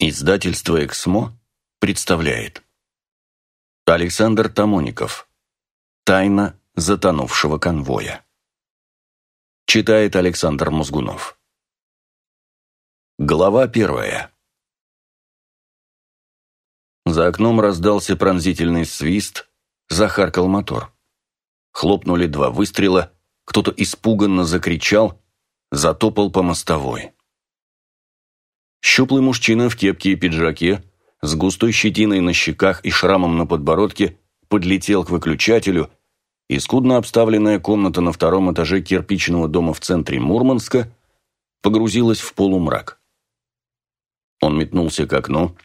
Издательство «Эксмо» представляет. Александр Тамоников. «Тайна затонувшего конвоя» Читает Александр Мозгунов Глава первая. За окном раздался пронзительный свист, захаркал мотор. Хлопнули два выстрела, кто-то испуганно закричал, затопал по мостовой. Щуплый мужчина в кепке и пиджаке, с густой щетиной на щеках и шрамом на подбородке, подлетел к выключателю, и скудно обставленная комната на втором этаже кирпичного дома в центре Мурманска погрузилась в полумрак. Он метнулся к окну,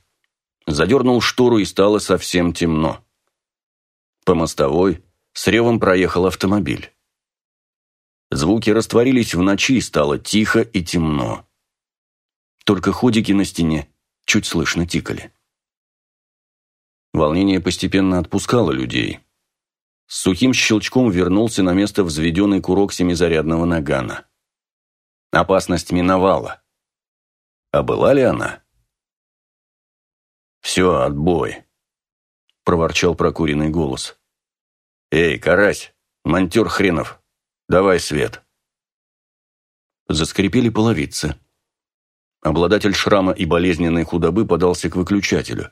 задернул штору и стало совсем темно. По мостовой с ревом проехал автомобиль. Звуки растворились в ночи, стало тихо и темно. Только ходики на стене чуть слышно тикали. Волнение постепенно отпускало людей. С сухим щелчком вернулся на место взведенный курок семизарядного нагана. Опасность миновала. А была ли она? «Все, отбой», — проворчал прокуренный голос. «Эй, карась, монтер хренов, давай свет». Заскрипели половицы. Обладатель шрама и болезненной худобы подался к выключателю.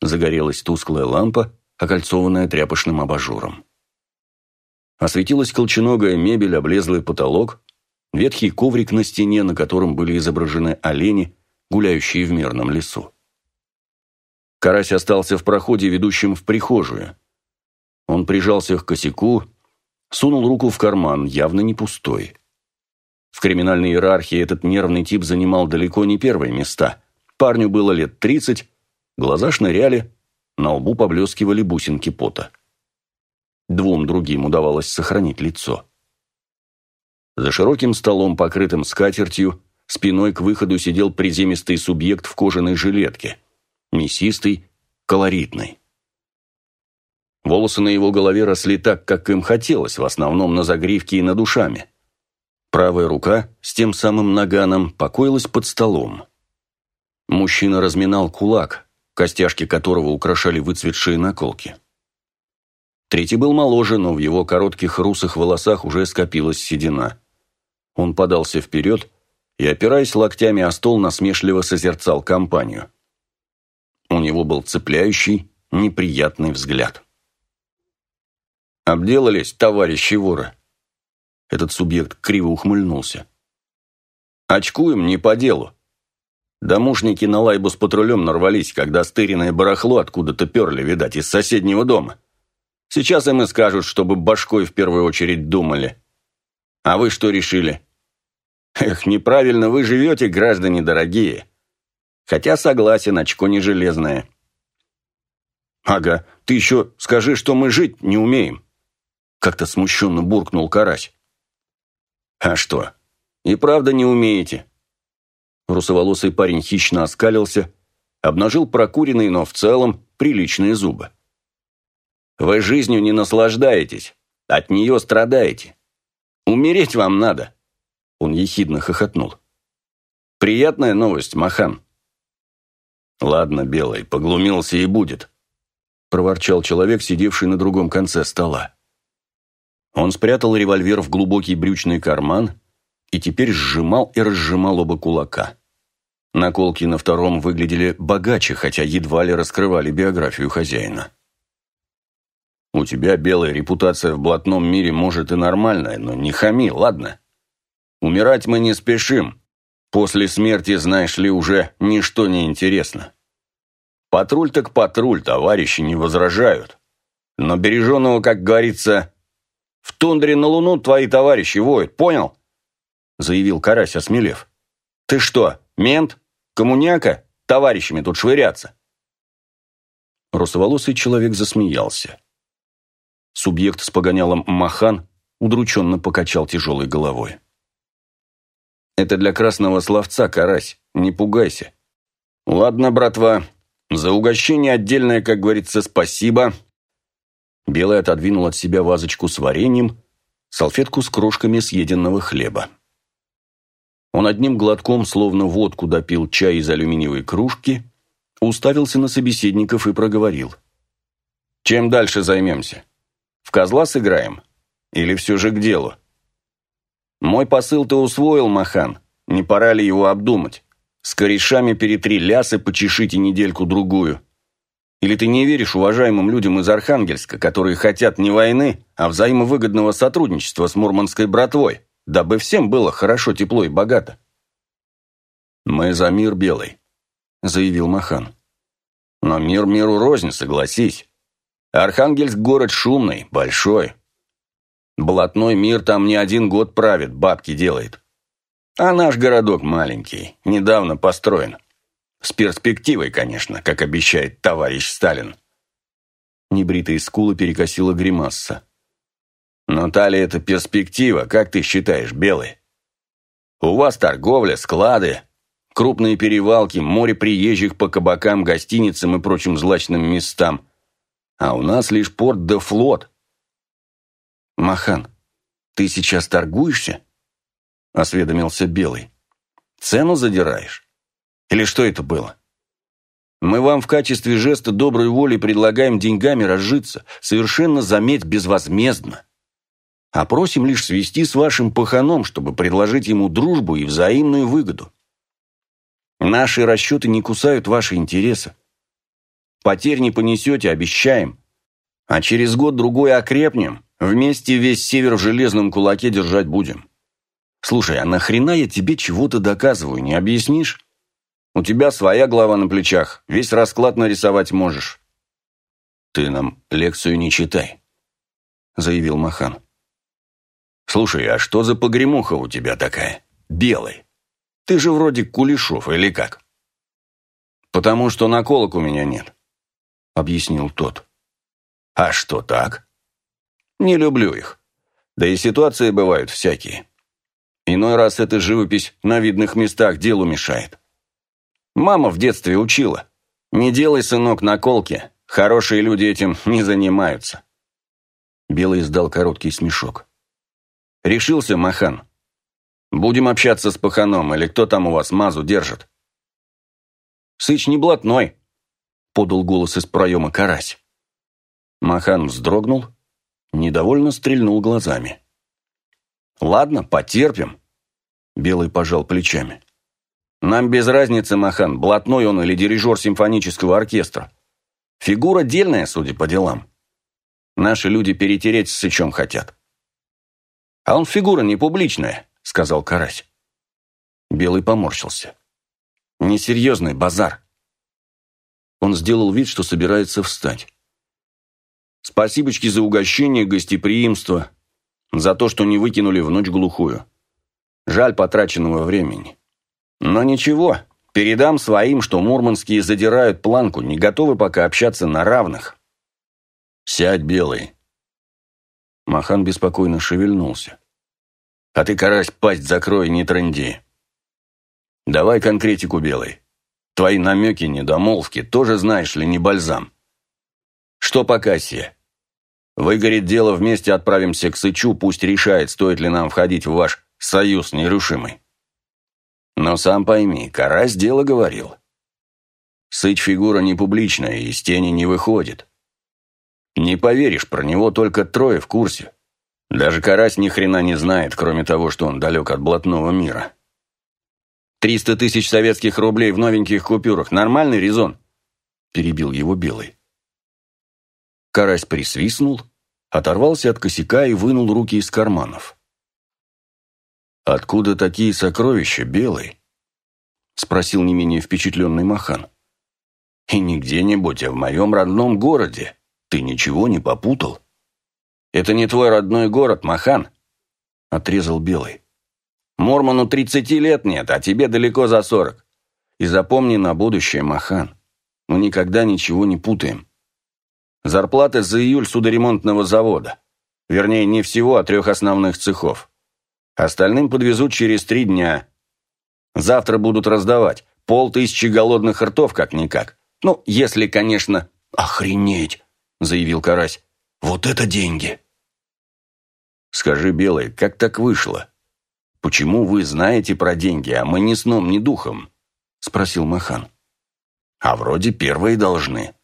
Загорелась тусклая лампа, окольцованная тряпочным абажуром. Осветилась колченогая мебель, облезлый потолок, ветхий коврик на стене, на котором были изображены олени, гуляющие в мирном лесу. Карась остался в проходе, ведущем в прихожую. Он прижался к косяку, сунул руку в карман, явно не пустой. В криминальной иерархии этот нервный тип занимал далеко не первые места. Парню было лет тридцать, глаза шныряли, на лбу поблескивали бусинки пота. Двум другим удавалось сохранить лицо. За широким столом, покрытым скатертью, спиной к выходу сидел приземистый субъект в кожаной жилетке. Мясистый, колоритный. Волосы на его голове росли так, как им хотелось, в основном на загривке и над ушами. Правая рука с тем самым наганом покоилась под столом. Мужчина разминал кулак, костяшки которого украшали выцветшие наколки. Третий был моложе, но в его коротких русых волосах уже скопилась седина. Он подался вперед и, опираясь локтями о стол, насмешливо созерцал компанию. У него был цепляющий, неприятный взгляд. «Обделались, товарищи воры!» Этот субъект криво ухмыльнулся. «Очкуем не по делу. Домушники на лайбу с патрулем нарвались, когда стыренное барахло откуда-то перли, видать, из соседнего дома. Сейчас им и скажут, чтобы башкой в первую очередь думали. А вы что решили? Эх, неправильно вы живете, граждане дорогие. Хотя согласен, очко не железное. Ага, ты еще скажи, что мы жить не умеем. Как-то смущенно буркнул карась. «А что? И правда не умеете?» Русоволосый парень хищно оскалился, обнажил прокуренные, но в целом приличные зубы. «Вы жизнью не наслаждаетесь, от нее страдаете. Умереть вам надо!» Он ехидно хохотнул. «Приятная новость, Махан». «Ладно, Белый, поглумился и будет», – проворчал человек, сидевший на другом конце стола. Он спрятал револьвер в глубокий брючный карман и теперь сжимал и разжимал оба кулака. Наколки на втором выглядели богаче, хотя едва ли раскрывали биографию хозяина. «У тебя белая репутация в блатном мире, может, и нормальная, но не хами, ладно? Умирать мы не спешим. После смерти, знаешь ли, уже ничто не интересно. Патруль так патруль, товарищи не возражают. Но береженого, как говорится, в тундре на Луну твои товарищи воют, понял?» Заявил Карась, осмелев. «Ты что, мент? Коммуняка? Товарищами тут швыряться?» Русоволосый человек засмеялся. Субъект с погонялом Махан удрученно покачал тяжелой головой. «Это для красного словца, Карась, не пугайся. Ладно, братва, за угощение отдельное, как говорится, спасибо, Белый отодвинул от себя вазочку с вареньем, салфетку с крошками съеденного хлеба. Он одним глотком, словно водку, допил чай из алюминиевой кружки, уставился на собеседников и проговорил. «Чем дальше займемся? В козла сыграем? Или все же к делу?» «Мой посыл ты усвоил, Махан. Не пора ли его обдумать? С корешами перетри лясы, почешите недельку-другую. Или ты не веришь уважаемым людям из Архангельска, которые хотят не войны, а взаимовыгодного сотрудничества с мурманской братвой?» дабы всем было хорошо, тепло и богато. «Мы за мир белый», — заявил Махан. «Но мир миру рознь, согласись. Архангельск — город шумный, большой. Блатной мир там не один год правит, бабки делает. А наш городок маленький, недавно построен. С перспективой, конечно, как обещает товарищ Сталин». Небритые скулы перекосила гримасса. Но талия – это перспектива, как ты считаешь, Белый? У вас торговля, склады, крупные перевалки, море приезжих по кабакам, гостиницам и прочим злачным местам. А у нас лишь порт да флот. Махан, ты сейчас торгуешься? Осведомился Белый. Цену задираешь? Или что это было? Мы вам в качестве жеста доброй воли предлагаем деньгами разжиться, совершенно, заметь, безвозмездно а просим лишь свести с вашим паханом, чтобы предложить ему дружбу и взаимную выгоду. Наши расчеты не кусают ваши интересы. Потерь не понесете, обещаем. А через год-другой окрепнем, вместе весь север в железном кулаке держать будем. Слушай, а нахрена я тебе чего-то доказываю, не объяснишь? У тебя своя голова на плечах, весь расклад нарисовать можешь. Ты нам лекцию не читай, заявил Махан. «Слушай, а что за погремуха у тебя такая? Белый. Ты же вроде Кулешов, или как?» «Потому что наколок у меня нет», — объяснил тот. «А что так?» «Не люблю их. Да и ситуации бывают всякие. Иной раз эта живопись на видных местах делу мешает. Мама в детстве учила. Не делай, сынок, наколки. Хорошие люди этим не занимаются». Белый издал короткий смешок. Решился, Махан. Будем общаться с паханом, или кто там у вас мазу держит? Сыч не блатной, подал голос из проема карась. Махан вздрогнул, недовольно стрельнул глазами. «Ладно, потерпим», — Белый пожал плечами. «Нам без разницы, Махан, блатной он или дирижер симфонического оркестра. Фигура дельная, судя по делам. Наши люди перетереть с Сычом хотят. «А он фигура не публичная», — сказал Карась. Белый поморщился. «Несерьезный базар». Он сделал вид, что собирается встать. «Спасибочки за угощение, гостеприимство, за то, что не выкинули в ночь глухую. Жаль потраченного времени. Но ничего, передам своим, что мурманские задирают планку, не готовы пока общаться на равных». «Сядь, Белый», Махан беспокойно шевельнулся. «А ты, карась, пасть закрой, не тренди. Давай конкретику, Белый. Твои намеки, недомолвки, тоже, знаешь ли, не бальзам. Что по кассе? Выгорит дело, вместе отправимся к Сычу, пусть решает, стоит ли нам входить в ваш союз нерушимый. Но сам пойми, Карась дело говорил. Сыч фигура не публичная, из тени не выходит. Не поверишь, про него только трое в курсе. Даже Карась ни хрена не знает, кроме того, что он далек от блатного мира. «Триста тысяч советских рублей в новеньких купюрах. Нормальный резон?» Перебил его Белый. Карась присвистнул, оторвался от косяка и вынул руки из карманов. «Откуда такие сокровища, Белый?» Спросил не менее впечатленный Махан. «И не где-нибудь, а в моем родном городе. Ты ничего не попутал? Это не твой родной город, Махан, отрезал Белый. Мормону тридцати лет нет, а тебе далеко за сорок. И запомни на будущее, Махан, мы никогда ничего не путаем. Зарплата за июль судоремонтного завода. Вернее, не всего, а трех основных цехов. Остальным подвезут через три дня. Завтра будут раздавать. Полтысячи голодных ртов, как-никак. Ну, если, конечно... Охренеть! заявил Карась. «Вот это деньги!» «Скажи, Белый, как так вышло? «Почему вы знаете про деньги, а мы ни сном, ни духом?» – спросил Махан. «А вроде первые должны».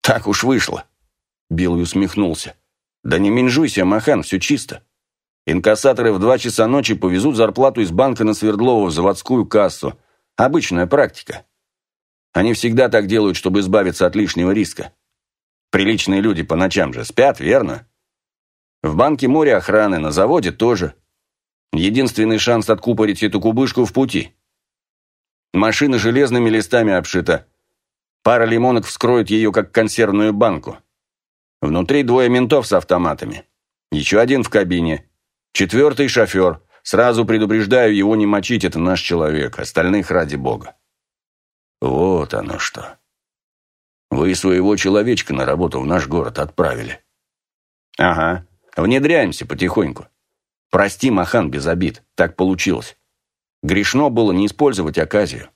«Так уж вышло», – Белый усмехнулся. «Да не менжуйся, Махан, все чисто. Инкассаторы в два часа ночи повезут зарплату из банка на Свердлову в заводскую кассу. Обычная практика. Они всегда так делают, чтобы избавиться от лишнего риска. Приличные люди по ночам же спят, верно? В банке море охраны, на заводе тоже. Единственный шанс откупорить эту кубышку в пути. Машина железными листами обшита. Пара лимонок вскроет ее, как консервную банку. Внутри двое ментов с автоматами. Еще один в кабине. Четвертый шофер. Сразу предупреждаю его не мочить, это наш человек. Остальных ради бога. Вот оно что. Вы своего человечка на работу в наш город отправили. Ага. Внедряемся потихоньку. Прости, Махан, без обид. Так получилось. Грешно было не использовать оказию.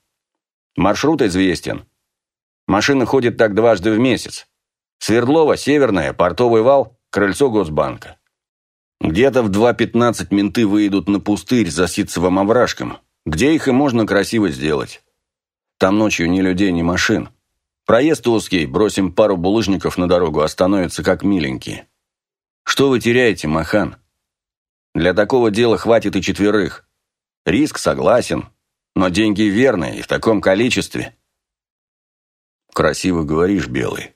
Маршрут известен. Машина ходит так дважды в месяц. Свердлова, Северная, Портовый вал, крыльцо Госбанка. Где-то в 2.15 менты выйдут на пустырь за ситцевым овражком, где их и можно красиво сделать. Там ночью ни людей, ни машин. Проезд узкий, бросим пару булыжников на дорогу, остановятся как миленькие. Что вы теряете, Махан? Для такого дела хватит и четверых. Риск согласен, но деньги верные и в таком количестве. Красиво говоришь, Белый.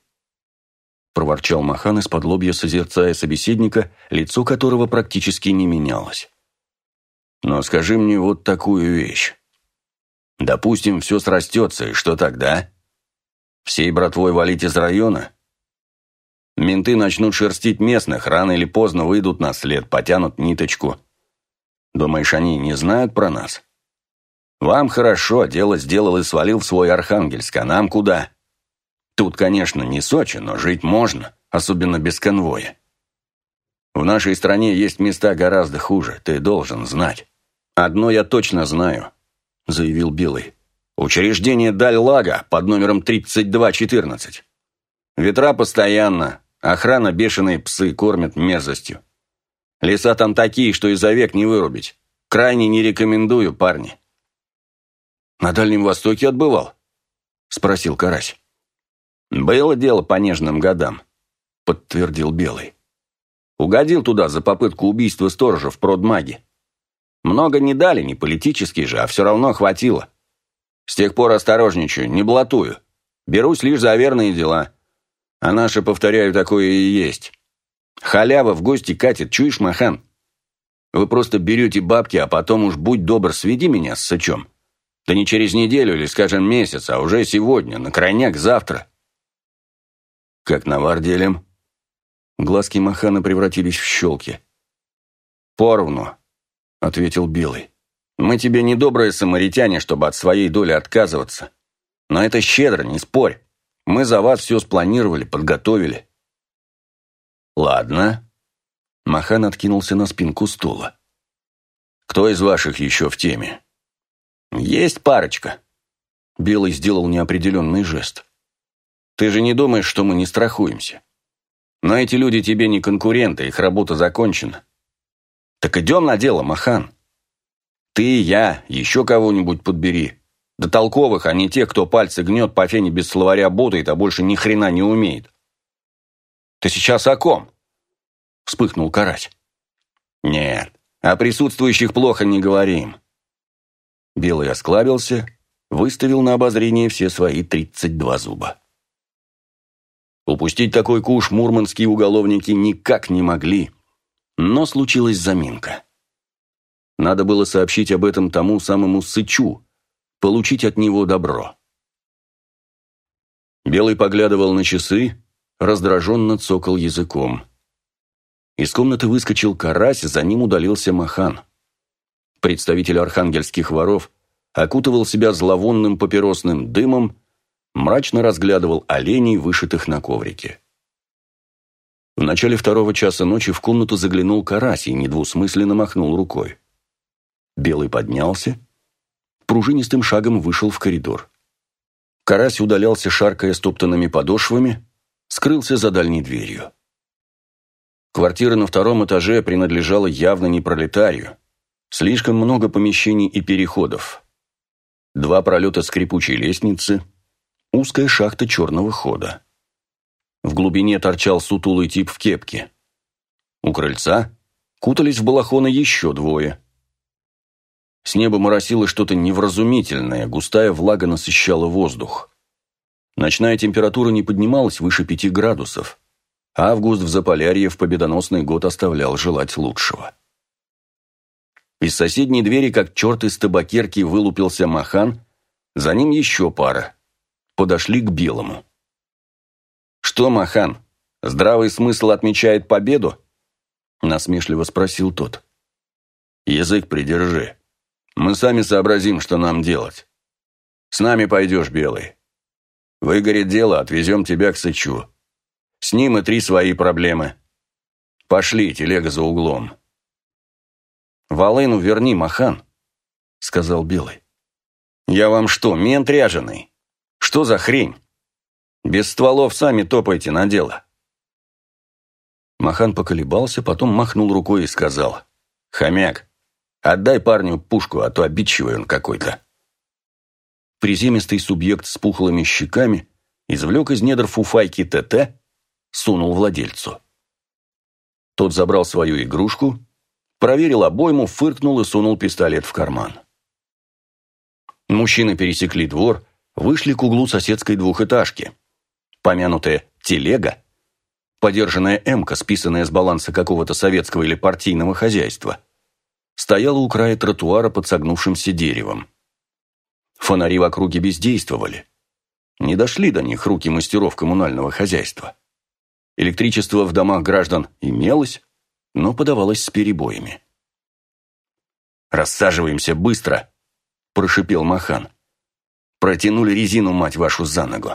Проворчал Махан из-под лобья, созерцая собеседника, лицо которого практически не менялось. Но скажи мне вот такую вещь. Допустим, все срастется, и что тогда? Всей братвой валить из района? Менты начнут шерстить местных, рано или поздно выйдут на след, потянут ниточку. Думаешь, они не знают про нас? Вам хорошо, дело сделал и свалил в свой Архангельск, а нам куда? Тут, конечно, не Сочи, но жить можно, особенно без конвоя. В нашей стране есть места гораздо хуже, ты должен знать. Одно я точно знаю, заявил Белый. Учреждение Даль-Лага под номером 3214. Ветра постоянно, Охрана бешеные псы кормят мерзостью. Леса там такие, что и за век не вырубить. Крайне не рекомендую, парни. На Дальнем Востоке отбывал? Спросил Карась. Было дело по нежным годам, подтвердил Белый. Угодил туда за попытку убийства сторожа в продмаге. Много не дали, не политически же, а все равно хватило. С тех пор осторожничаю, не блатую. Берусь лишь за верные дела. А наши, повторяю, такое и есть. Халява в гости катит, чуешь, Махан? Вы просто берете бабки, а потом уж будь добр, сведи меня с сычом. Да не через неделю или, скажем, месяц, а уже сегодня, на крайняк завтра. Как навар делим? Глазки Махана превратились в щелки. «Поровну», — ответил Белый. «Мы тебе не добрые самаритяне, чтобы от своей доли отказываться. Но это щедро, не спорь. Мы за вас все спланировали, подготовили». «Ладно». Махан откинулся на спинку стула. «Кто из ваших еще в теме?» «Есть парочка». Белый сделал неопределенный жест. «Ты же не думаешь, что мы не страхуемся? Но эти люди тебе не конкуренты, их работа закончена. Так идем на дело, Махан. Ты, я, еще кого-нибудь подбери. До толковых, а не тех, кто пальцы гнет по фене без словаря ботает, а больше ни хрена не умеет. «Ты сейчас о ком?» — вспыхнул Карась. «Нет, о присутствующих плохо не говорим». Белый осклабился, выставил на обозрение все свои тридцать два зуба. Упустить такой куш мурманские уголовники никак не могли, но случилась заминка. Надо было сообщить об этом тому самому Сычу, получить от него добро. Белый поглядывал на часы, раздраженно цокал языком. Из комнаты выскочил карась, за ним удалился Махан. Представитель архангельских воров окутывал себя зловонным папиросным дымом, мрачно разглядывал оленей, вышитых на коврике. В начале второго часа ночи в комнату заглянул карась и недвусмысленно махнул рукой. Белый поднялся, пружинистым шагом вышел в коридор. Карась удалялся, шаркая стоптанными подошвами, скрылся за дальней дверью. Квартира на втором этаже принадлежала явно не пролетарию. Слишком много помещений и переходов. Два пролета скрипучей лестницы, узкая шахта черного хода. В глубине торчал сутулый тип в кепке. У крыльца кутались в балахоны еще двое. С неба моросило что-то невразумительное, густая влага насыщала воздух. Ночная температура не поднималась выше пяти градусов. Август в Заполярье в победоносный год оставлял желать лучшего. Из соседней двери, как черт из табакерки, вылупился Махан, за ним еще пара. Подошли к Белому. «Что, Махан, здравый смысл отмечает победу?» Насмешливо спросил тот. «Язык придержи. Мы сами сообразим, что нам делать. С нами пойдешь, Белый. Выгорит дело, отвезем тебя к Сычу. С ним и три свои проблемы. Пошли, телега за углом». «Волыну верни, Махан», — сказал Белый. «Я вам что, мент ряженый? Что за хрень? Без стволов сами топайте на дело». Махан поколебался, потом махнул рукой и сказал. «Хомяк, отдай парню пушку, а то обидчивый он какой-то». Приземистый субъект с пухлыми щеками извлек из недр фуфайки ТТ, сунул владельцу. Тот забрал свою игрушку, проверил обойму, фыркнул и сунул пистолет в карман. Мужчины пересекли двор, вышли к углу соседской двухэтажки. Помянутая «телега» подержанная «Эмка», списанная с баланса какого-то советского или партийного хозяйства, стояла у края тротуара под согнувшимся деревом. Фонари в округе бездействовали. Не дошли до них руки мастеров коммунального хозяйства. Электричество в домах граждан имелось, но подавалось с перебоями. «Рассаживаемся быстро!» – прошипел Махан. «Протянули резину, мать вашу, за ногу.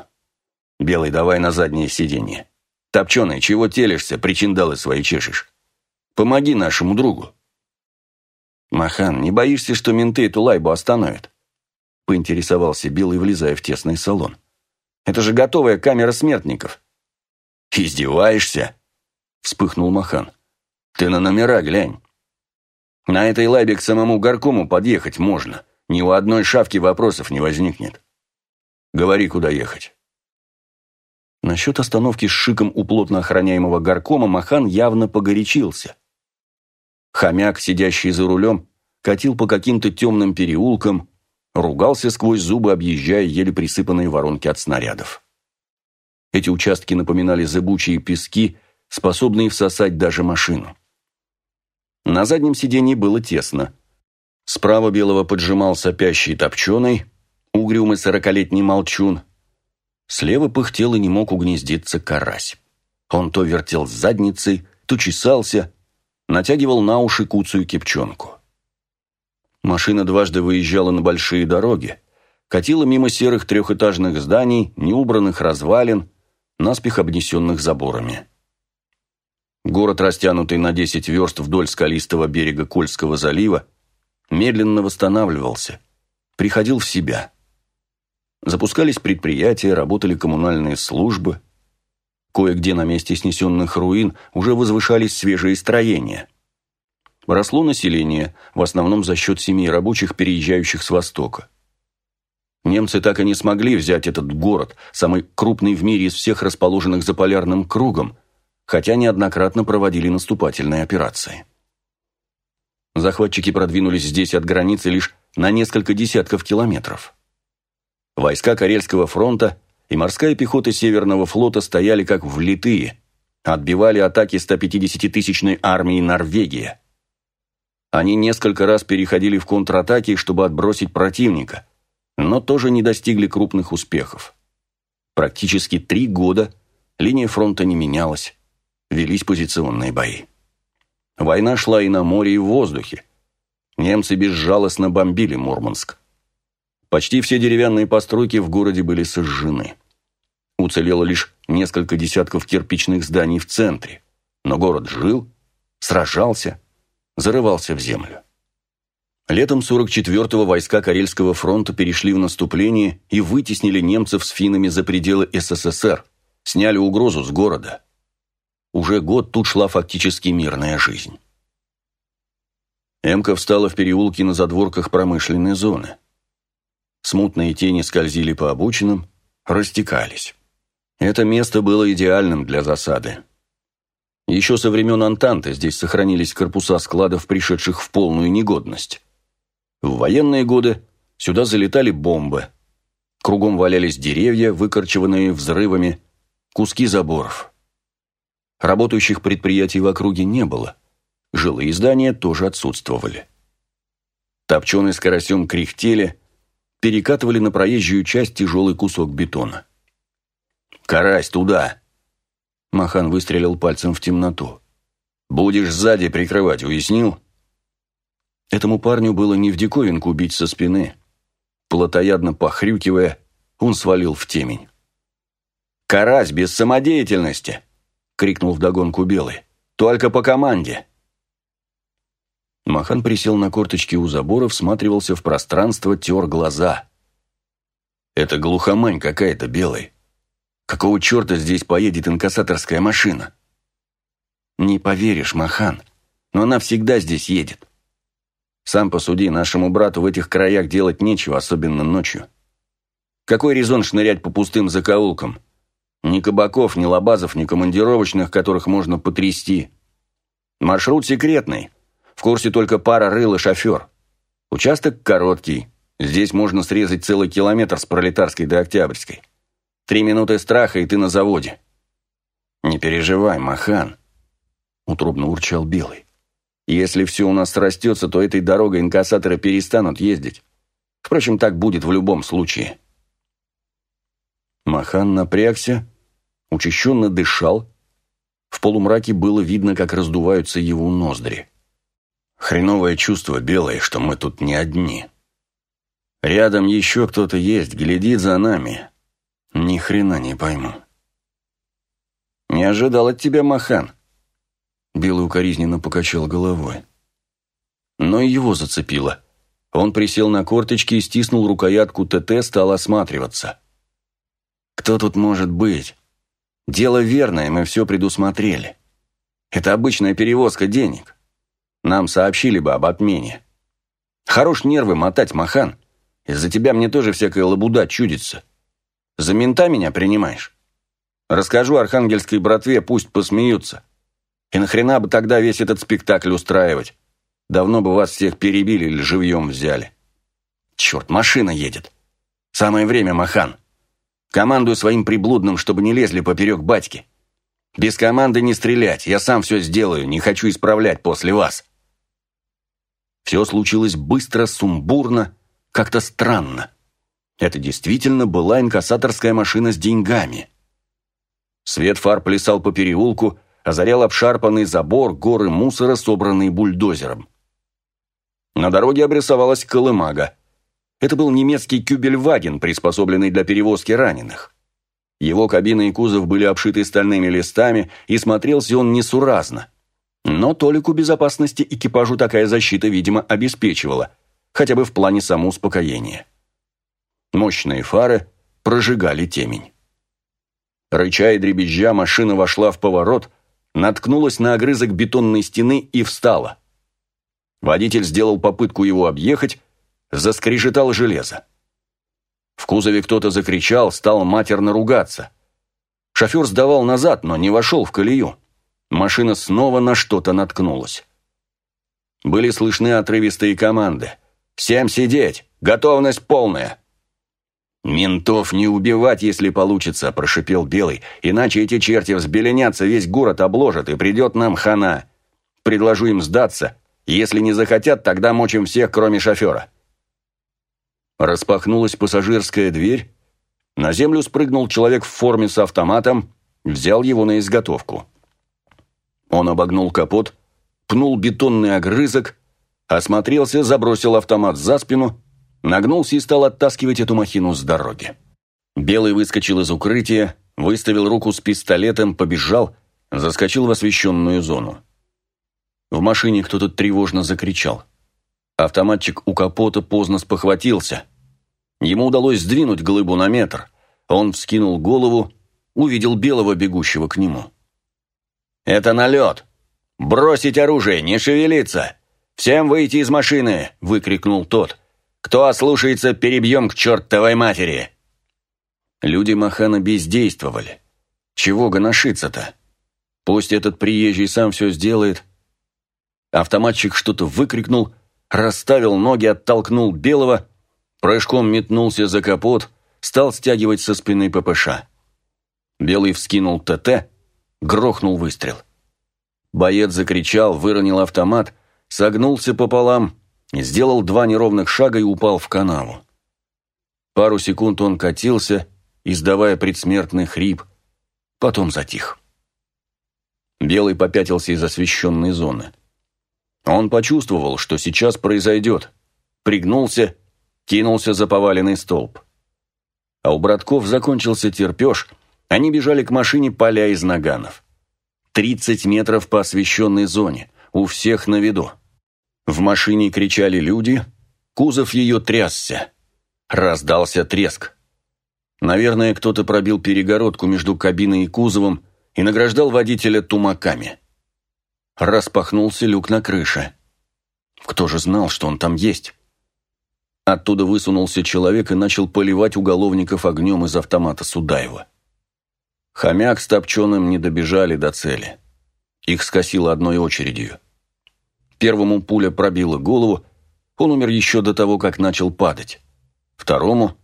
Белый, давай на заднее сиденье. Топченый, чего телишься, причиндалы свои чешешь? Помоги нашему другу». «Махан, не боишься, что менты эту лайбу остановят?» – поинтересовался Белый, влезая в тесный салон. «Это же готовая камера смертников». «Издеваешься?» – вспыхнул Махан. Ты на номера глянь. На этой лабе к самому горкому подъехать можно. Ни у одной шавки вопросов не возникнет. Говори, куда ехать. Насчет остановки с шиком у плотно охраняемого горкома Махан явно погорячился. Хомяк, сидящий за рулем, катил по каким-то темным переулкам, ругался сквозь зубы, объезжая еле присыпанные воронки от снарядов. Эти участки напоминали зыбучие пески, способные всосать даже машину. На заднем сиденье было тесно. Справа белого поджимал сопящий топченый, угрюмый сорокалетний молчун. Слева пыхтел и не мог угнездиться карась. Он то вертел с задницей, то чесался, натягивал на уши куцую кипчонку. Машина дважды выезжала на большие дороги, катила мимо серых трехэтажных зданий, неубранных развалин, наспех обнесенных заборами. Город, растянутый на 10 верст вдоль скалистого берега Кольского залива, медленно восстанавливался, приходил в себя. Запускались предприятия, работали коммунальные службы. Кое-где на месте снесенных руин уже возвышались свежие строения. Росло население, в основном за счет семей рабочих, переезжающих с востока. Немцы так и не смогли взять этот город, самый крупный в мире из всех расположенных за полярным кругом, хотя неоднократно проводили наступательные операции. Захватчики продвинулись здесь от границы лишь на несколько десятков километров. Войска Карельского фронта и морская пехота Северного флота стояли как влитые, отбивали атаки 150-тысячной армии Норвегии. Они несколько раз переходили в контратаки, чтобы отбросить противника, но тоже не достигли крупных успехов. Практически три года линия фронта не менялась велись позиционные бои. Война шла и на море, и в воздухе. Немцы безжалостно бомбили Мурманск. Почти все деревянные постройки в городе были сожжены. Уцелело лишь несколько десятков кирпичных зданий в центре. Но город жил, сражался, зарывался в землю. Летом 44-го войска Карельского фронта перешли в наступление и вытеснили немцев с финнами за пределы СССР, сняли угрозу с города. Уже год тут шла фактически мирная жизнь. Эмка встала в переулке на задворках промышленной зоны. Смутные тени скользили по обочинам, растекались. Это место было идеальным для засады. Еще со времен Антанты здесь сохранились корпуса складов, пришедших в полную негодность. В военные годы сюда залетали бомбы. Кругом валялись деревья, выкорчеванные взрывами, куски заборов. Работающих предприятий в округе не было. Жилые здания тоже отсутствовали. Топченый с карасем кряхтели, перекатывали на проезжую часть тяжелый кусок бетона. «Карась, туда!» Махан выстрелил пальцем в темноту. «Будешь сзади прикрывать, уяснил?» Этому парню было не в диковинку бить со спины. Плотоядно похрюкивая, он свалил в темень. «Карась, без самодеятельности!» — крикнул вдогонку Белый. «Только по команде!» Махан присел на корточки у забора, всматривался в пространство, тер глаза. «Это глухомань какая-то, Белый. Какого черта здесь поедет инкассаторская машина?» «Не поверишь, Махан, но она всегда здесь едет. Сам посуди, нашему брату в этих краях делать нечего, особенно ночью. Какой резон шнырять по пустым закоулкам? Ни кабаков, ни лабазов, ни командировочных, которых можно потрясти. Маршрут секретный. В курсе только пара рыл и шофер. Участок короткий. Здесь можно срезать целый километр с Пролетарской до Октябрьской. Три минуты страха, и ты на заводе. «Не переживай, Махан», — утробно урчал Белый. «Если все у нас срастется, то этой дорогой инкассаторы перестанут ездить. Впрочем, так будет в любом случае». Махан напрягся, учащенно дышал. В полумраке было видно, как раздуваются его ноздри. Хреновое чувство белое, что мы тут не одни. Рядом еще кто-то есть, глядит за нами. Ни хрена не пойму. Не ожидал от тебя, Махан. Белый укоризненно покачал головой. Но его зацепило. Он присел на корточки и стиснул рукоятку ТТ, стал осматриваться. Кто тут может быть? Дело верное, мы все предусмотрели. Это обычная перевозка денег. Нам сообщили бы об отмене. Хорош нервы мотать, Махан. Из-за тебя мне тоже всякая лабуда чудится. За мента меня принимаешь? Расскажу архангельской братве, пусть посмеются. И нахрена бы тогда весь этот спектакль устраивать? Давно бы вас всех перебили или живьем взяли. Черт, машина едет. Самое время, Махан. Командую своим приблудным, чтобы не лезли поперек батьки. Без команды не стрелять, я сам все сделаю, не хочу исправлять после вас. Все случилось быстро, сумбурно, как-то странно. Это действительно была инкассаторская машина с деньгами. Свет фар плясал по переулку, озарял обшарпанный забор, горы мусора, собранные бульдозером. На дороге обрисовалась колымага. Это был немецкий кюбельваген, приспособленный для перевозки раненых. Его кабина и кузов были обшиты стальными листами, и смотрелся он несуразно. Но толику безопасности экипажу такая защита, видимо, обеспечивала, хотя бы в плане самоуспокоения. Мощные фары прожигали темень. Рыча и дребезжа машина вошла в поворот, наткнулась на огрызок бетонной стены и встала. Водитель сделал попытку его объехать, Заскрежетало железо. В кузове кто-то закричал, стал матерно ругаться. Шофер сдавал назад, но не вошел в колею. Машина снова на что-то наткнулась. Были слышны отрывистые команды. «Всем сидеть! Готовность полная!» «Ментов не убивать, если получится», – прошипел Белый. «Иначе эти черти взбеленятся, весь город обложат, и придет нам хана. Предложу им сдаться. Если не захотят, тогда мочим всех, кроме шофера». Распахнулась пассажирская дверь. На землю спрыгнул человек в форме с автоматом, взял его на изготовку. Он обогнул капот, пнул бетонный огрызок, осмотрелся, забросил автомат за спину, нагнулся и стал оттаскивать эту махину с дороги. Белый выскочил из укрытия, выставил руку с пистолетом, побежал, заскочил в освещенную зону. В машине кто-то тревожно закричал. Автоматчик у капота поздно спохватился. Ему удалось сдвинуть глыбу на метр. Он вскинул голову, увидел белого, бегущего к нему. «Это налет! Бросить оружие, не шевелиться! «Всем выйти из машины!» – выкрикнул тот. «Кто ослушается, перебьем к чертовой матери!» Люди Махана бездействовали. Чего гоношиться-то? Пусть этот приезжий сам все сделает. Автоматчик что-то выкрикнул, расставил ноги, оттолкнул Белого, прыжком метнулся за капот, стал стягивать со спины ППШ. Белый вскинул ТТ, грохнул выстрел. Боец закричал, выронил автомат, согнулся пополам, сделал два неровных шага и упал в канаву. Пару секунд он катился, издавая предсмертный хрип, потом затих. Белый попятился из освещенной зоны. Он почувствовал, что сейчас произойдет, пригнулся, кинулся за поваленный столб. А у братков закончился терпеж, они бежали к машине поля из наганов. Тридцать метров по освещенной зоне, у всех на виду. В машине кричали люди, кузов ее трясся. Раздался треск. Наверное, кто-то пробил перегородку между кабиной и кузовом и награждал водителя тумаками. Распахнулся люк на крыше. Кто же знал, что он там есть? Оттуда высунулся человек и начал поливать уголовников огнем из автомата Судаева. Хомяк с Топченым не добежали до цели. Их скосило одной очередью. Первому пуля пробила голову, он умер еще до того, как начал падать. Второму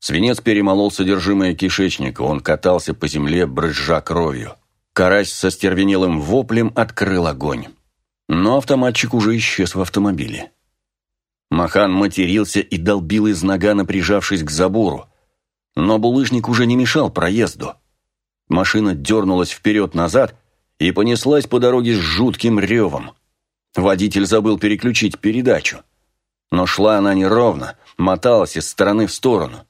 Свинец перемолол содержимое кишечника, он катался по земле, брызжа кровью. Карась со стервенелым воплем открыл огонь. Но автоматчик уже исчез в автомобиле. Махан матерился и долбил из нагана, прижавшись к забору. Но булыжник уже не мешал проезду. Машина дернулась вперед-назад и понеслась по дороге с жутким ревом. Водитель забыл переключить передачу. Но шла она неровно, моталась из стороны в сторону.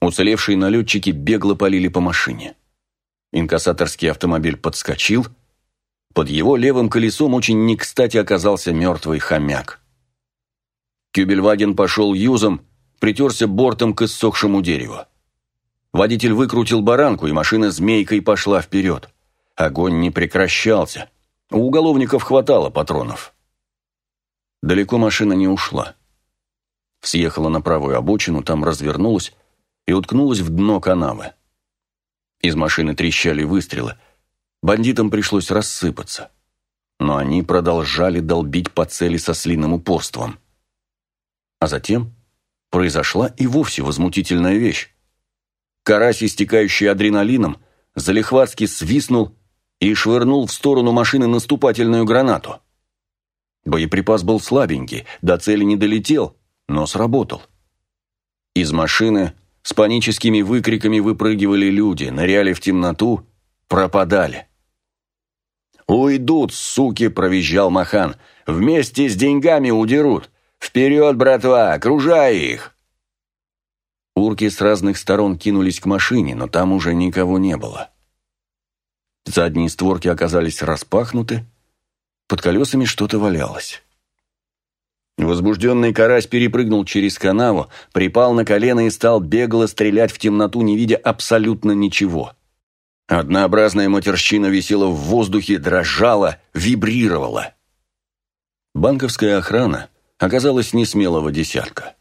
Уцелевшие налетчики бегло полили по машине. Инкассаторский автомобиль подскочил. Под его левым колесом очень не кстати оказался мертвый хомяк. Кюбельваген пошел юзом, притерся бортом к иссохшему дереву. Водитель выкрутил баранку, и машина змейкой пошла вперед. Огонь не прекращался. У уголовников хватало патронов. Далеко машина не ушла. Съехала на правую обочину, там развернулась и уткнулась в дно канавы. Из машины трещали выстрелы. Бандитам пришлось рассыпаться. Но они продолжали долбить по цели со слиным упорством. А затем произошла и вовсе возмутительная вещь. Карась, истекающий адреналином, залихватски свистнул и швырнул в сторону машины наступательную гранату. Боеприпас был слабенький, до цели не долетел, но сработал. Из машины с паническими выкриками выпрыгивали люди, ныряли в темноту, пропадали. «Уйдут, суки!» – провизжал Махан. «Вместе с деньгами удерут! Вперед, братва! Окружай их!» Урки с разных сторон кинулись к машине, но там уже никого не было. Задние створки оказались распахнуты, под колесами что-то валялось. Возбужденный карась перепрыгнул через канаву, припал на колено и стал бегло стрелять в темноту, не видя абсолютно ничего. Однообразная матерщина висела в воздухе, дрожала, вибрировала. Банковская охрана оказалась несмелого десятка.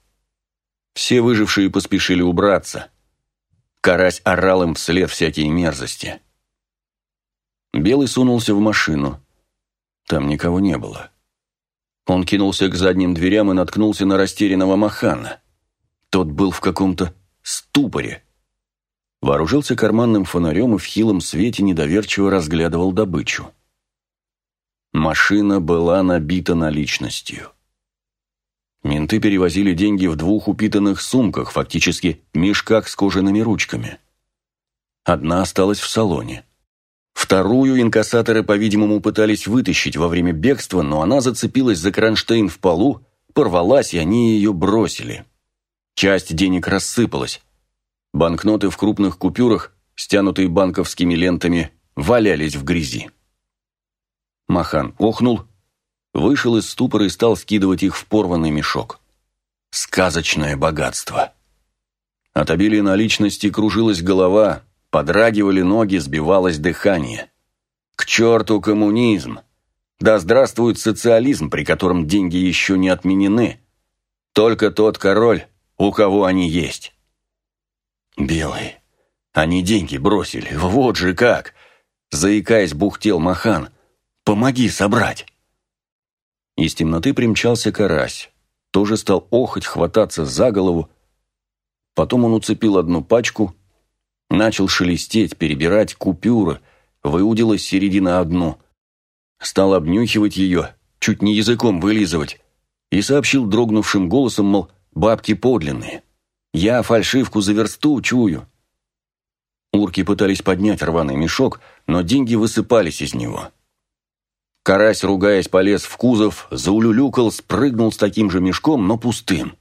Все выжившие поспешили убраться. Карась орал им вслед всякие мерзости. Белый сунулся в машину. Там никого не было. Он кинулся к задним дверям и наткнулся на растерянного Махана. Тот был в каком-то ступоре. Вооружился карманным фонарем и в хилом свете недоверчиво разглядывал добычу. Машина была набита наличностью. Менты перевозили деньги в двух упитанных сумках, фактически мешках с кожаными ручками. Одна осталась в салоне. Вторую инкассаторы, по-видимому, пытались вытащить во время бегства, но она зацепилась за кронштейн в полу, порвалась, и они ее бросили. Часть денег рассыпалась. Банкноты в крупных купюрах, стянутые банковскими лентами, валялись в грязи. Махан охнул, вышел из ступора и стал скидывать их в порванный мешок. Сказочное богатство. От обилия наличности кружилась голова, Подрагивали ноги, сбивалось дыхание. К черту коммунизм! Да здравствует социализм, при котором деньги еще не отменены. Только тот король, у кого они есть. Белый. Они деньги бросили. Вот же как. Заикаясь, бухтел Махан. Помоги собрать. Из темноты примчался карась. Тоже стал охоть, хвататься за голову. Потом он уцепил одну пачку, начал шелестеть, перебирать купюры, выудил из середины одну. Стал обнюхивать ее, чуть не языком вылизывать, и сообщил дрогнувшим голосом, мол, бабки подлинные. Я фальшивку за версту чую. Урки пытались поднять рваный мешок, но деньги высыпались из него. Карась, ругаясь, полез в кузов, заулюлюкал, спрыгнул с таким же мешком, но пустым.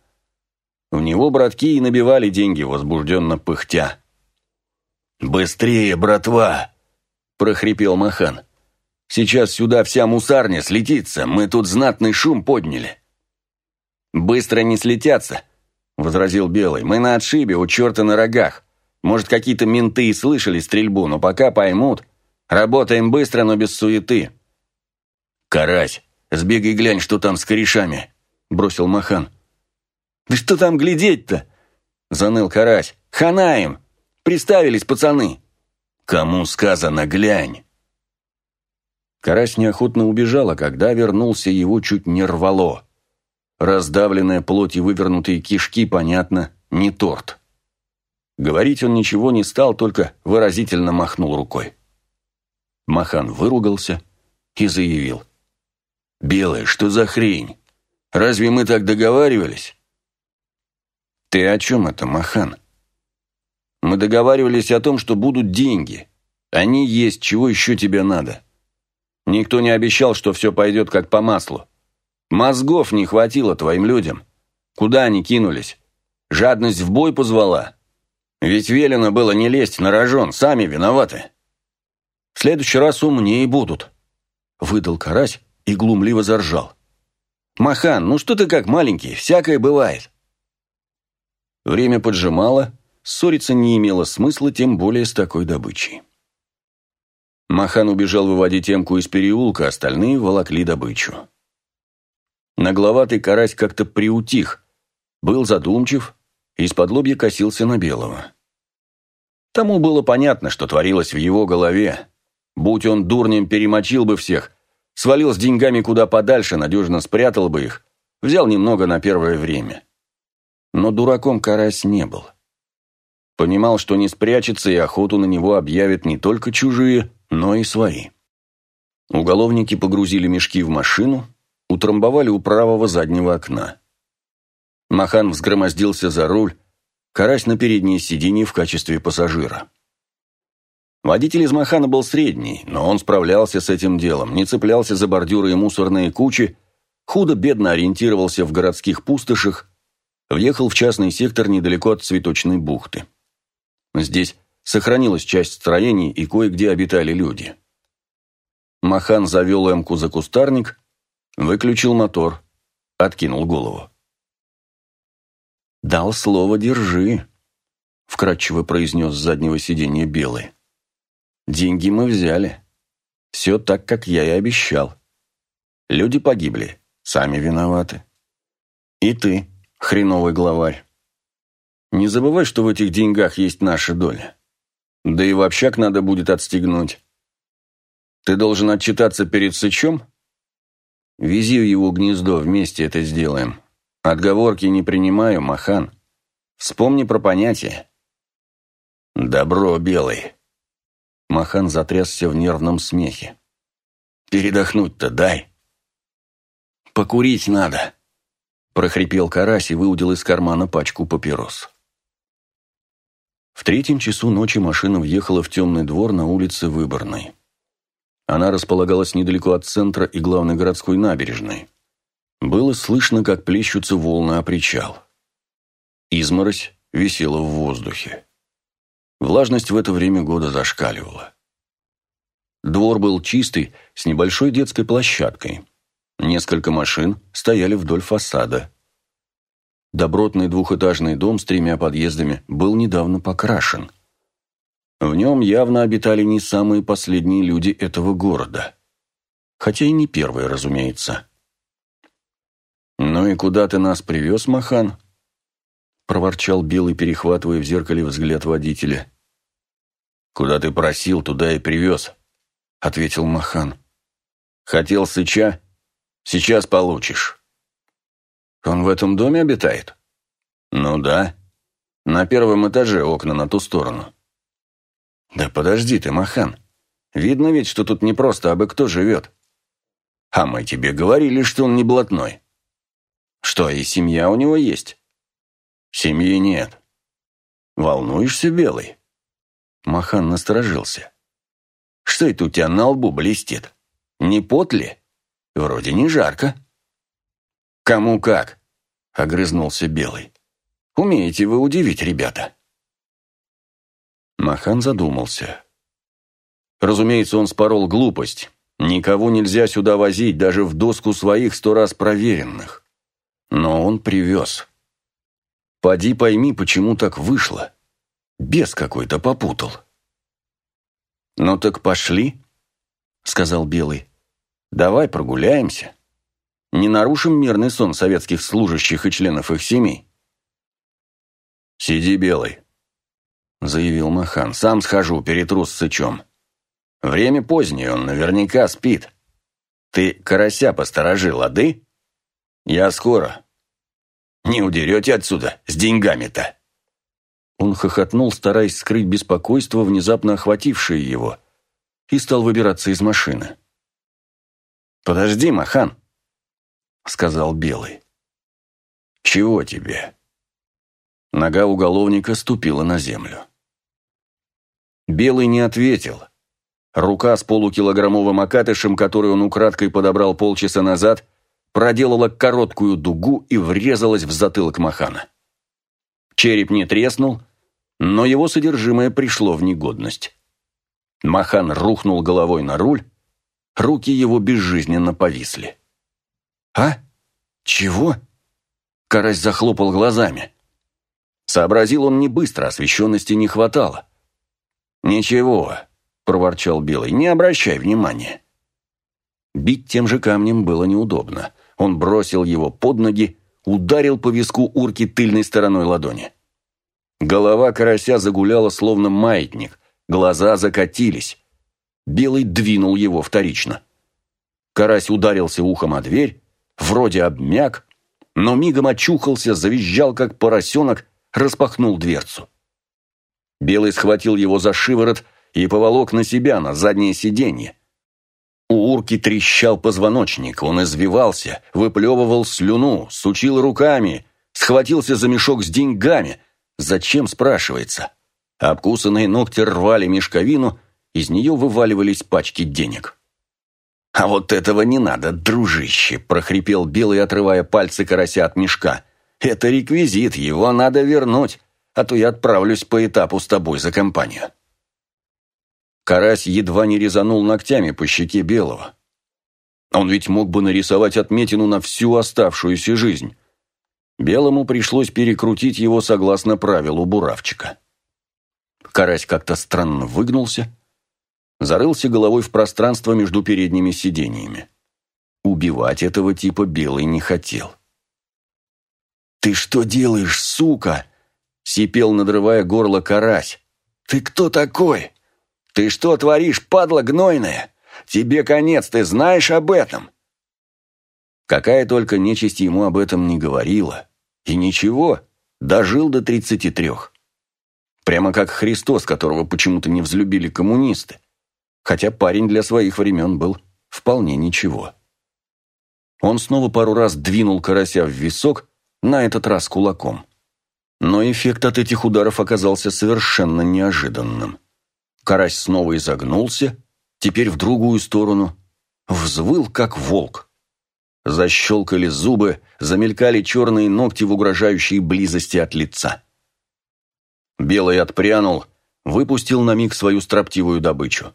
В него братки и набивали деньги, возбужденно пыхтя. «Быстрее, братва!» – прохрипел Махан. «Сейчас сюда вся мусарня слетится, мы тут знатный шум подняли». «Быстро не слетятся», – возразил Белый. «Мы на отшибе, у черта на рогах. Может, какие-то менты и слышали стрельбу, но пока поймут. Работаем быстро, но без суеты». «Карась, сбегай глянь, что там с корешами», – бросил Махан. «Да что там глядеть-то?» – заныл Карась. «Хана им! Приставились пацаны!» «Кому сказано, глянь!» Карась неохотно убежал, а когда вернулся, его чуть не рвало. Раздавленная плоть и вывернутые кишки, понятно, не торт. Говорить он ничего не стал, только выразительно махнул рукой. Махан выругался и заявил. «Белая, что за хрень? Разве мы так договаривались?» «Ты о чем это, Махан?» «Мы договаривались о том, что будут деньги. Они есть, чего еще тебе надо?» «Никто не обещал, что все пойдет как по маслу. Мозгов не хватило твоим людям. Куда они кинулись? Жадность в бой позвала?» Ведь велено было не лезть на рожон, сами виноваты. В следующий раз умнее будут. Выдал карась, и глумливо заржал. «Махан, ну что ты как маленький, всякое бывает». Время поджимало, ссориться не имело смысла, тем более с такой добычей. Махан убежал выводить темку из переулка, остальные волокли добычу. Нагловатый карась как-то приутих, был задумчив, из-под лобья косился на белого. Тому было понятно, что творилось в его голове. Будь он дурнем, перемочил бы всех, Свалил с деньгами куда подальше, надежно спрятал бы их. Взял немного на первое время. Но дураком Карась не был. Понимал, что не спрячется и охоту на него объявят не только чужие, но и свои. Уголовники погрузили мешки в машину, утрамбовали у правого заднего окна. Махан взгромоздился за руль, Карась на переднее сиденье в качестве пассажира. Водитель из Махана был средний, но он справлялся с этим делом, не цеплялся за бордюры и мусорные кучи, худо-бедно ориентировался в городских пустошах, въехал в частный сектор недалеко от Цветочной бухты. Здесь сохранилась часть строений и кое-где обитали люди. Махан завел эмку за кустарник, выключил мотор, откинул голову. «Дал слово, держи», — вкратчиво произнес с заднего сиденья Белый. Деньги мы взяли. Все так, как я и обещал. Люди погибли, сами виноваты. И ты, хреновый главарь. Не забывай, что в этих деньгах есть наша доля. Да и в общак надо будет отстегнуть. Ты должен отчитаться перед Сычом? Вези в его гнездо, вместе это сделаем. Отговорки не принимаю, Махан. Вспомни про понятие. Добро, Белый. Махан затрясся в нервном смехе. «Передохнуть-то дай!» «Покурить надо!» прохрипел карась и выудил из кармана пачку папирос. В третьем часу ночи машина въехала в темный двор на улице Выборной. Она располагалась недалеко от центра и главной городской набережной. Было слышно, как плещутся волны о причал. Изморозь висела в воздухе. Влажность в это время года зашкаливала. Двор был чистый, с небольшой детской площадкой. Несколько машин стояли вдоль фасада. Добротный двухэтажный дом с тремя подъездами был недавно покрашен. В нем явно обитали не самые последние люди этого города. Хотя и не первая, разумеется. «Ну и куда ты нас привез, Махан?» проворчал Белый, перехватывая в зеркале взгляд водителя. «Куда ты просил, туда и привез», — ответил Махан. «Хотел сыча? Сейчас получишь». «Он в этом доме обитает?» «Ну да. На первом этаже окна на ту сторону». «Да подожди ты, Махан. Видно ведь, что тут не просто абы кто живет. А мы тебе говорили, что он не блатной. Что, и семья у него есть?» «Семьи нет». «Волнуешься, Белый?» Махан насторожился. «Что это у тебя на лбу блестит? Не пот ли? Вроде не жарко». «Кому как?» — огрызнулся Белый. «Умеете вы удивить, ребята». Махан задумался. Разумеется, он спорол глупость. Никого нельзя сюда возить, даже в доску своих сто раз проверенных. Но он привез. Поди пойми, почему так вышло. Бес какой-то попутал. «Ну так пошли», — сказал Белый. «Давай прогуляемся. Не нарушим мирный сон советских служащих и членов их семей». «Сиди, Белый», — заявил Махан. «Сам схожу, перетру с сычом. Время позднее, он наверняка спит. Ты карася посторожи, лады? Я скоро. Не удерете отсюда с деньгами-то?» Он хохотнул, стараясь скрыть беспокойство, внезапно охватившее его, и стал выбираться из машины. «Подожди, Махан», — сказал Белый. «Чего тебе?» Нога уголовника ступила на землю. Белый не ответил. Рука с полукилограммовым окатышем, который он украдкой подобрал полчаса назад, проделала короткую дугу и врезалась в затылок Махана. Череп не треснул, но его содержимое пришло в негодность. Махан рухнул головой на руль, руки его безжизненно повисли. «А? Чего?» Карась захлопал глазами. Сообразил он не быстро, освещенности не хватало. «Ничего», — проворчал Белый, — «не обращай внимания». Бить тем же камнем было неудобно. Он бросил его под ноги, ударил по виску урки тыльной стороной ладони. Голова карася загуляла, словно маятник, глаза закатились. Белый двинул его вторично. Карась ударился ухом о дверь, вроде обмяк, но мигом очухался, завизжал, как поросенок, распахнул дверцу. Белый схватил его за шиворот и поволок на себя, на заднее сиденье. У урки трещал позвоночник, он извивался, выплевывал слюну, сучил руками, схватился за мешок с деньгами – Зачем, спрашивается? Обкусанные ногти рвали мешковину, из нее вываливались пачки денег. «А вот этого не надо, дружище!» – прохрипел Белый, отрывая пальцы карася от мешка. «Это реквизит, его надо вернуть, а то я отправлюсь по этапу с тобой за компанию». Карась едва не резанул ногтями по щеке Белого. Он ведь мог бы нарисовать отметину на всю оставшуюся жизнь. Белому пришлось перекрутить его согласно правилу буравчика. Карась как-то странно выгнулся, зарылся головой в пространство между передними сиденьями. Убивать этого типа Белый не хотел. «Ты что делаешь, сука?» — сипел, надрывая горло карась. «Ты кто такой? Ты что творишь, падла гнойная? Тебе конец, ты знаешь об этом?» Какая только нечисть ему об этом не говорила. И ничего, дожил до 33. Прямо как Христос, которого почему-то не взлюбили коммунисты. Хотя парень для своих времен был вполне ничего. Он снова пару раз двинул карася в висок, на этот раз кулаком. Но эффект от этих ударов оказался совершенно неожиданным. Карась снова изогнулся, теперь в другую сторону, взвыл, как волк. Защелкали зубы, замелькали черные ногти в угрожающей близости от лица. Белый отпрянул, выпустил на миг свою строптивую добычу.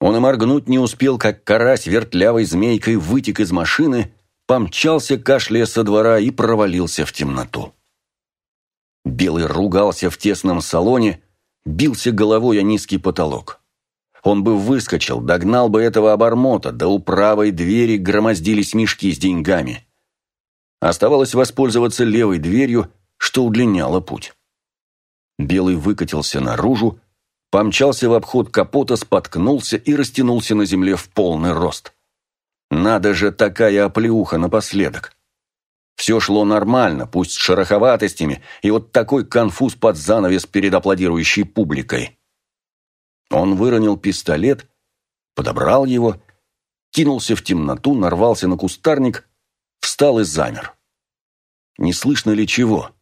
Он и моргнуть не успел, как карась вертлявой змейкой вытек из машины, помчался, кашляя со двора и провалился в темноту. Белый ругался в тесном салоне, бился головой о низкий потолок. Он бы выскочил, догнал бы этого обормота, да у правой двери громоздились мешки с деньгами. Оставалось воспользоваться левой дверью, что удлиняло путь. Белый выкатился наружу, помчался в обход капота, споткнулся и растянулся на земле в полный рост. Надо же такая оплеуха напоследок. Все шло нормально, пусть с шероховатостями, и вот такой конфуз под занавес перед аплодирующей публикой. Он выронил пистолет, подобрал его, кинулся в темноту, нарвался на кустарник, встал и замер. Не слышно ли чего?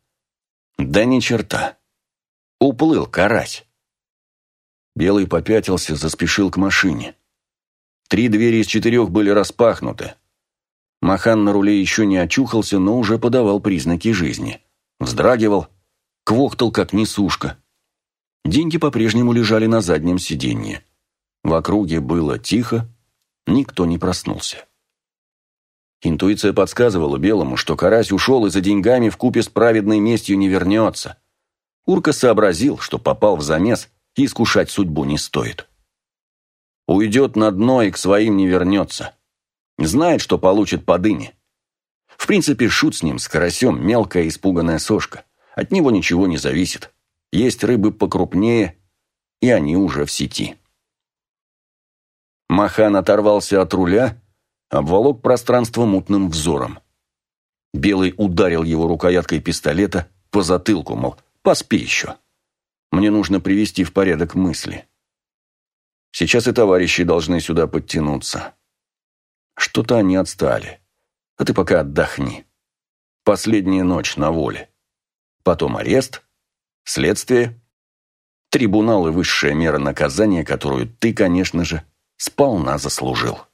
Да ни черта. Уплыл карась. Белый попятился, заспешил к машине. Три двери из четырех были распахнуты. Махан на руле еще не очухался, но уже подавал признаки жизни. Вздрагивал, квохтал, как несушка. Деньги по-прежнему лежали на заднем сиденье. В округе было тихо, никто не проснулся. Интуиция подсказывала Белому, что Карась ушел и за деньгами в купе с праведной местью не вернется. Урка сообразил, что попал в замес, искушать судьбу не стоит. Уйдет на дно и к своим не вернется. Знает, что получит по дыне. В принципе, шут с ним, с карасем, мелкая испуганная сошка. От него ничего не зависит. Есть рыбы покрупнее, и они уже в сети. Махан оторвался от руля, обволок пространство мутным взором. Белый ударил его рукояткой пистолета по затылку, мол, Поспи еще. Мне нужно привести в порядок мысли. Сейчас и товарищи должны сюда подтянуться. Что-то они отстали. А ты пока отдохни. Последняя ночь на воле. Потом арест, следствие, трибунал и высшая мера наказания, которую ты, конечно же, сполна заслужил.